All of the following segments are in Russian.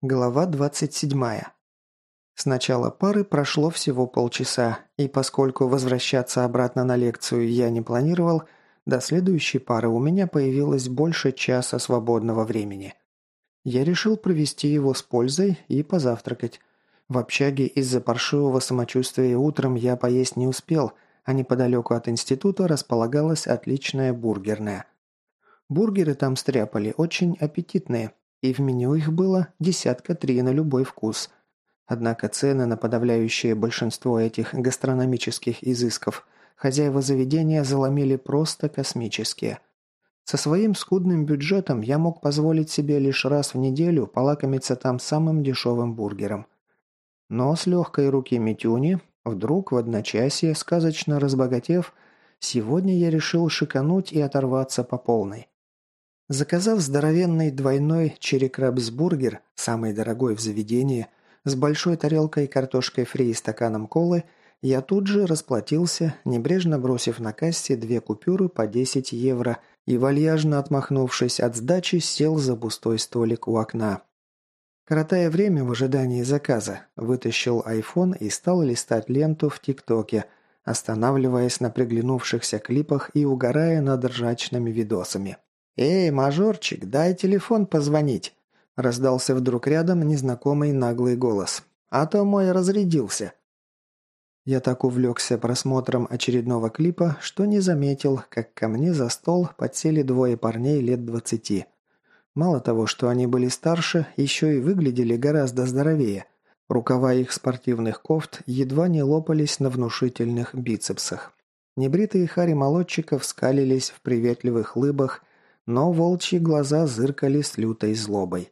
Глава 27. С начала пары прошло всего полчаса, и поскольку возвращаться обратно на лекцию я не планировал, до следующей пары у меня появилось больше часа свободного времени. Я решил провести его с пользой и позавтракать. В общаге из-за паршивого самочувствия утром я поесть не успел, а неподалеку от института располагалась отличная бургерная. Бургеры там стряпали очень аппетитные, и в меню их было десятка три на любой вкус. Однако цены на подавляющее большинство этих гастрономических изысков хозяева заведения заломили просто космические. Со своим скудным бюджетом я мог позволить себе лишь раз в неделю полакомиться там самым дешевым бургером. Но с легкой руки Митюни, вдруг в одночасье, сказочно разбогатев, сегодня я решил шикануть и оторваться по полной. Заказав здоровенный двойной черекрабсбургер, самый дорогой в заведении, с большой тарелкой картошкой фри и стаканом колы, я тут же расплатился, небрежно бросив на кассе две купюры по 10 евро и, вальяжно отмахнувшись от сдачи, сел за пустой столик у окна. Коротая время в ожидании заказа, вытащил iPhone и стал листать ленту в ТикТоке, останавливаясь на приглянувшихся клипах и угорая над ржачными видосами. «Эй, мажорчик, дай телефон позвонить!» Раздался вдруг рядом незнакомый наглый голос. «А то мой разрядился!» Я так увлекся просмотром очередного клипа, что не заметил, как ко мне за стол подсели двое парней лет двадцати. Мало того, что они были старше, еще и выглядели гораздо здоровее. Рукава их спортивных кофт едва не лопались на внушительных бицепсах. Небритые хари молодчиков скалились в приветливых лыбах но волчьи глаза зыркали с лютой злобой.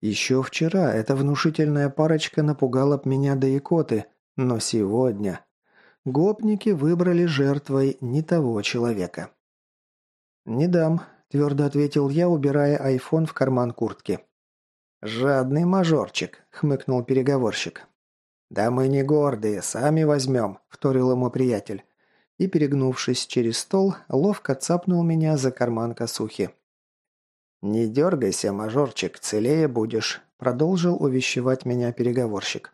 Еще вчера эта внушительная парочка напугала б меня до икоты, но сегодня... Гопники выбрали жертвой не того человека. «Не дам», – твердо ответил я, убирая айфон в карман куртки. «Жадный мажорчик», – хмыкнул переговорщик. «Да мы не гордые, сами возьмем», – вторил ему приятель и, перегнувшись через стол, ловко цапнул меня за карман косухи. «Не дергайся, мажорчик, целее будешь», – продолжил увещевать меня переговорщик.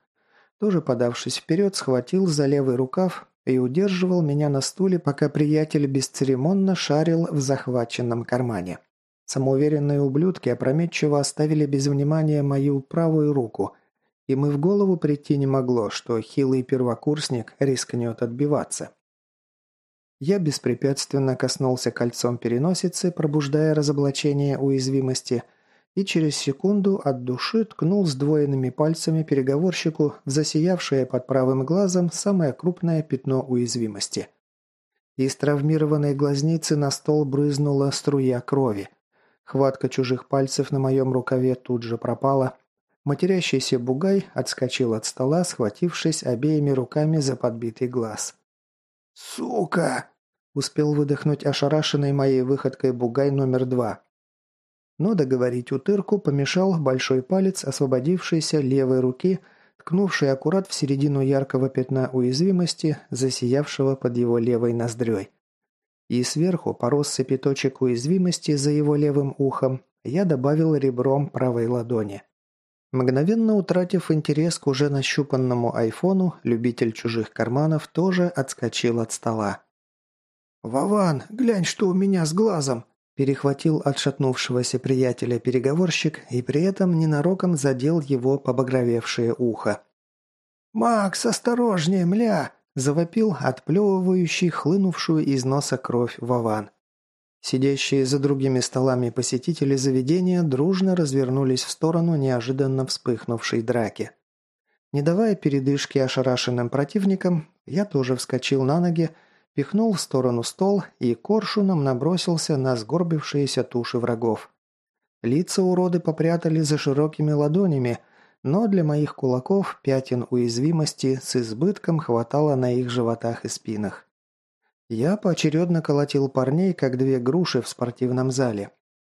Тоже подавшись вперед, схватил за левый рукав и удерживал меня на стуле, пока приятель бесцеремонно шарил в захваченном кармане. Самоуверенные ублюдки опрометчиво оставили без внимания мою правую руку, и мы в голову прийти не могло, что хилый первокурсник рискнет отбиваться. Я беспрепятственно коснулся кольцом переносицы, пробуждая разоблачение уязвимости, и через секунду от души ткнул сдвоенными пальцами переговорщику в засиявшее под правым глазом самое крупное пятно уязвимости. Из травмированной глазницы на стол брызнула струя крови. Хватка чужих пальцев на моем рукаве тут же пропала. Матерящийся бугай отскочил от стола, схватившись обеими руками за подбитый глаз. «Сука!» – успел выдохнуть ошарашенный моей выходкой бугай номер два. Но договорить утырку помешал большой палец освободившейся левой руки, ткнувший аккурат в середину яркого пятна уязвимости, засиявшего под его левой ноздрёй. И сверху, по россыпи точек уязвимости за его левым ухом, я добавил ребром правой ладони. Мгновенно утратив интерес к уже нащупанному айфону, любитель чужих карманов тоже отскочил от стола. «Вован, глянь, что у меня с глазом!» перехватил отшатнувшегося приятеля переговорщик и при этом ненароком задел его побагровевшее ухо. «Макс, осторожнее, мля!» – завопил отплевывающий хлынувшую из носа кровь Вован. Сидящие за другими столами посетители заведения дружно развернулись в сторону неожиданно вспыхнувшей драки. Не давая передышки ошарашенным противникам, я тоже вскочил на ноги, пихнул в сторону стол и коршуном набросился на сгорбившиеся туши врагов. Лица уроды попрятали за широкими ладонями, но для моих кулаков пятен уязвимости с избытком хватало на их животах и спинах. Я поочередно колотил парней, как две груши в спортивном зале.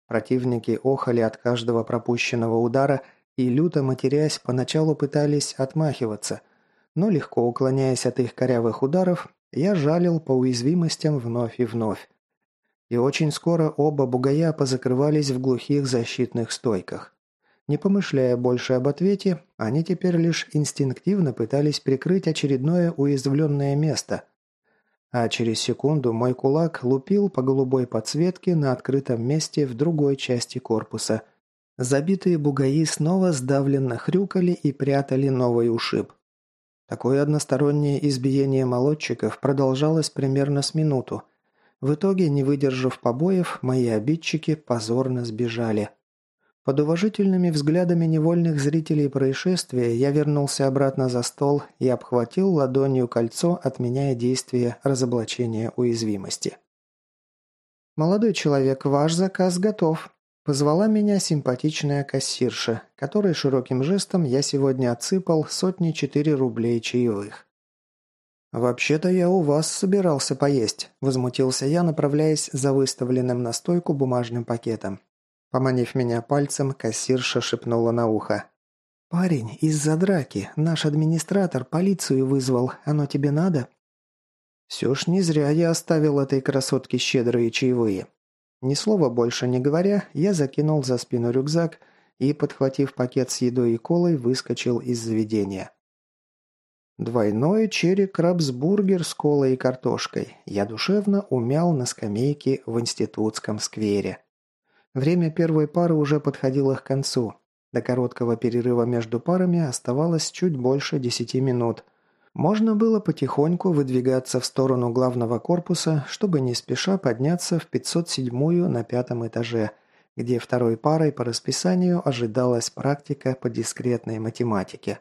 Противники охали от каждого пропущенного удара и, люто матерясь, поначалу пытались отмахиваться, но легко уклоняясь от их корявых ударов, я жалил по уязвимостям вновь и вновь. И очень скоро оба бугая позакрывались в глухих защитных стойках. Не помышляя больше об ответе, они теперь лишь инстинктивно пытались прикрыть очередное уязвленное место. А через секунду мой кулак лупил по голубой подсветке на открытом месте в другой части корпуса. Забитые бугаи снова сдавленно хрюкали и прятали новый ушиб. Такое одностороннее избиение молодчиков продолжалось примерно с минуту. В итоге, не выдержав побоев, мои обидчики позорно сбежали. Под уважительными взглядами невольных зрителей происшествия я вернулся обратно за стол и обхватил ладонью кольцо, отменяя действие разоблачения уязвимости. «Молодой человек, ваш заказ готов», – позвала меня симпатичная кассирша, которой широким жестом я сегодня отсыпал сотни четыре рублей чаевых. «Вообще-то я у вас собирался поесть», – возмутился я, направляясь за выставленным на стойку бумажным пакетом. Поманив меня пальцем, кассирша шепнула на ухо. «Парень, из-за драки. Наш администратор полицию вызвал. Оно тебе надо?» Все ж не зря я оставил этой красотке щедрые чаевые. Ни слова больше не говоря, я закинул за спину рюкзак и, подхватив пакет с едой и колой, выскочил из заведения. Двойной черри крабсбургер с колой и картошкой я душевно умял на скамейке в институтском сквере. Время первой пары уже подходило к концу. До короткого перерыва между парами оставалось чуть больше десяти минут. Можно было потихоньку выдвигаться в сторону главного корпуса, чтобы не спеша подняться в 507-ю на пятом этаже, где второй парой по расписанию ожидалась практика по дискретной математике.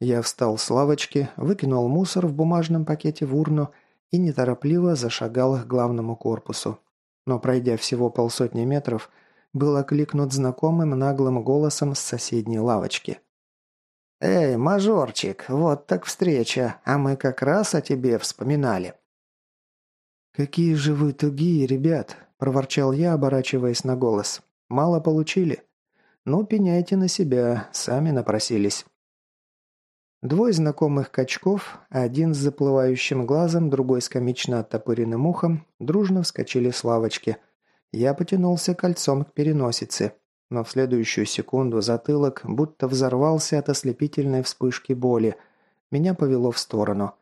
Я встал с лавочки, выкинул мусор в бумажном пакете в урну и неторопливо зашагал к главному корпусу но, пройдя всего полсотни метров, был окликнут знакомым наглым голосом с соседней лавочки. «Эй, мажорчик, вот так встреча, а мы как раз о тебе вспоминали». «Какие же вы тугие, ребят!» – проворчал я, оборачиваясь на голос. «Мало получили? Ну, пеняйте на себя, сами напросились». Двое знакомых качков, один с заплывающим глазом, другой с комично оттопыренным ухом, дружно вскочили с лавочки. Я потянулся кольцом к переносице, но в следующую секунду затылок будто взорвался от ослепительной вспышки боли. Меня повело в сторону.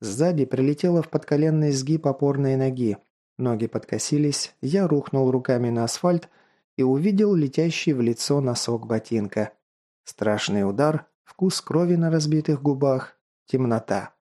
Сзади прилетело в подколенный сгиб опорной ноги. Ноги подкосились, я рухнул руками на асфальт и увидел летящий в лицо носок ботинка. Страшный удар, Вкус крови на разбитых губах. Темнота.